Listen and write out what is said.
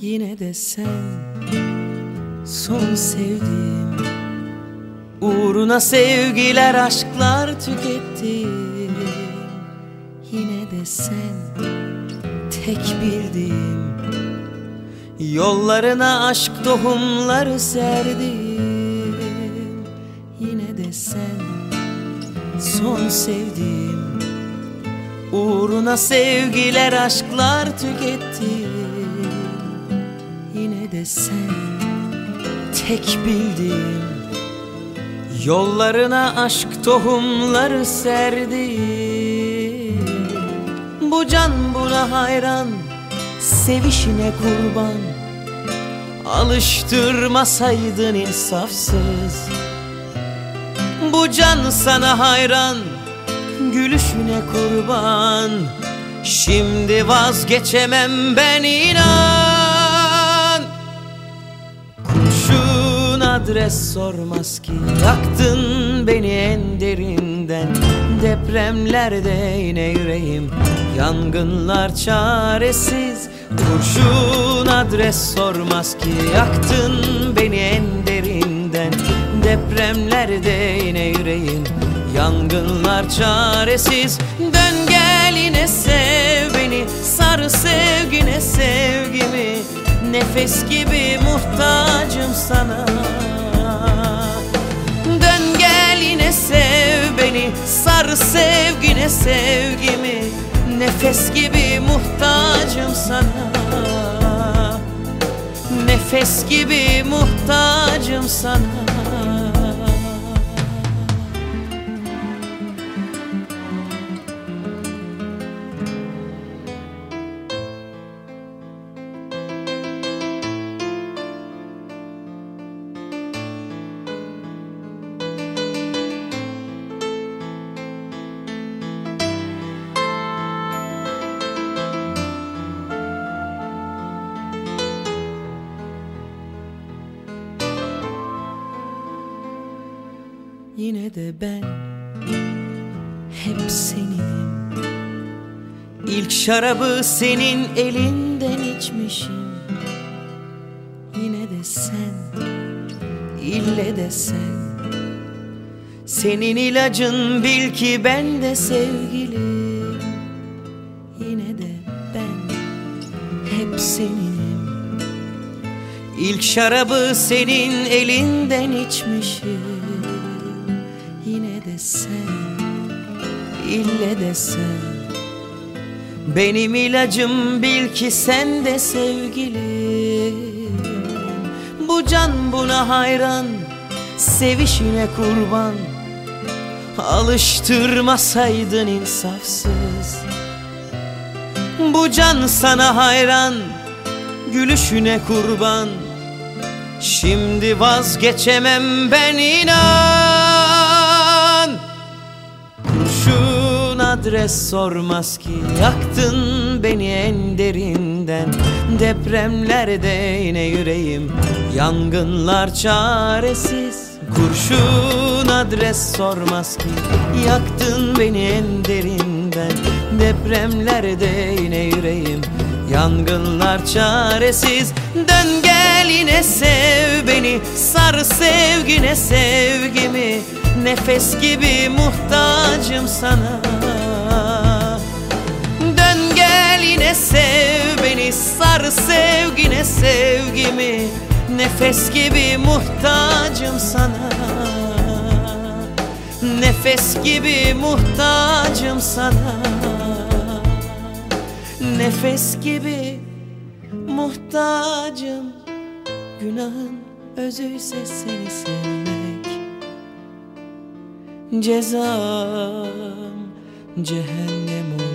Yine de sen son sevdiğim Uğruna sevgiler aşklar tükettim Yine de sen tek bildiğim Yollarına aşk tohumları serdim Yine de sen son sevdiğim Uğruna sevgiler aşklar tükettim de sen tek bildiğim Yollarına aşk tohumları serdim. Bu can buna hayran Sevişine kurban Alıştırmasaydın insafsız. Bu can sana hayran Gülüşüne kurban Şimdi vazgeçemem ben inan adres sormaz ki. Yaktın beni en derinden. Depremlerde yine yüreğim. Yangınlar çaresiz. Kurşun adres sormaz ki. Yaktın beni en derinden. Depremlerde yine yüreğim. Yangınlar çaresiz. Dön gel yine sev beni. Sar sevgine sevgimi Nefes gibi muhtacım sana. Dön gel yine sev beni Sar sevgine sevgimi. Nefes gibi muhtacım sana. Nefes gibi muhtacım sana Yine de ben hep seninim İlk şarabı senin elinden içmişim. Yine de sen, ille de sen. Senin ilacın bil ki ben de sevgilim. Yine de ben hep seninim. İlk şarabı senin elinden içmişim Yine de sen, ille de sen Benim ilacım bil ki sen de sevgilim. Bu can buna hayran, sevişine kurban. Alıştırmasaydın insafsız. Bu can sana hayran, gülüşüne kurban. Şimdi vazgeçemem ben inan Kurşun adres sormaz ki. Yaktın beni en derinden. Depremlerde yine yüreğim Yangınlar çaresiz. Kurşun adres sormaz ki. Yaktın beni en derinden. Depremlerde yine yüreğim Yangınlar çaresiz. Dön gel yine sev beni Sar sevgine sevgimi Nefes gibi muhtacım sana. Dön gel yine sev beni Sar sevgine sevgimi. Nefes gibi muhtacım sana. Nefes gibi muhtacım sana. Nefes gibi muhtacım. Günahın özüyse seni sevmek Cezam cehennem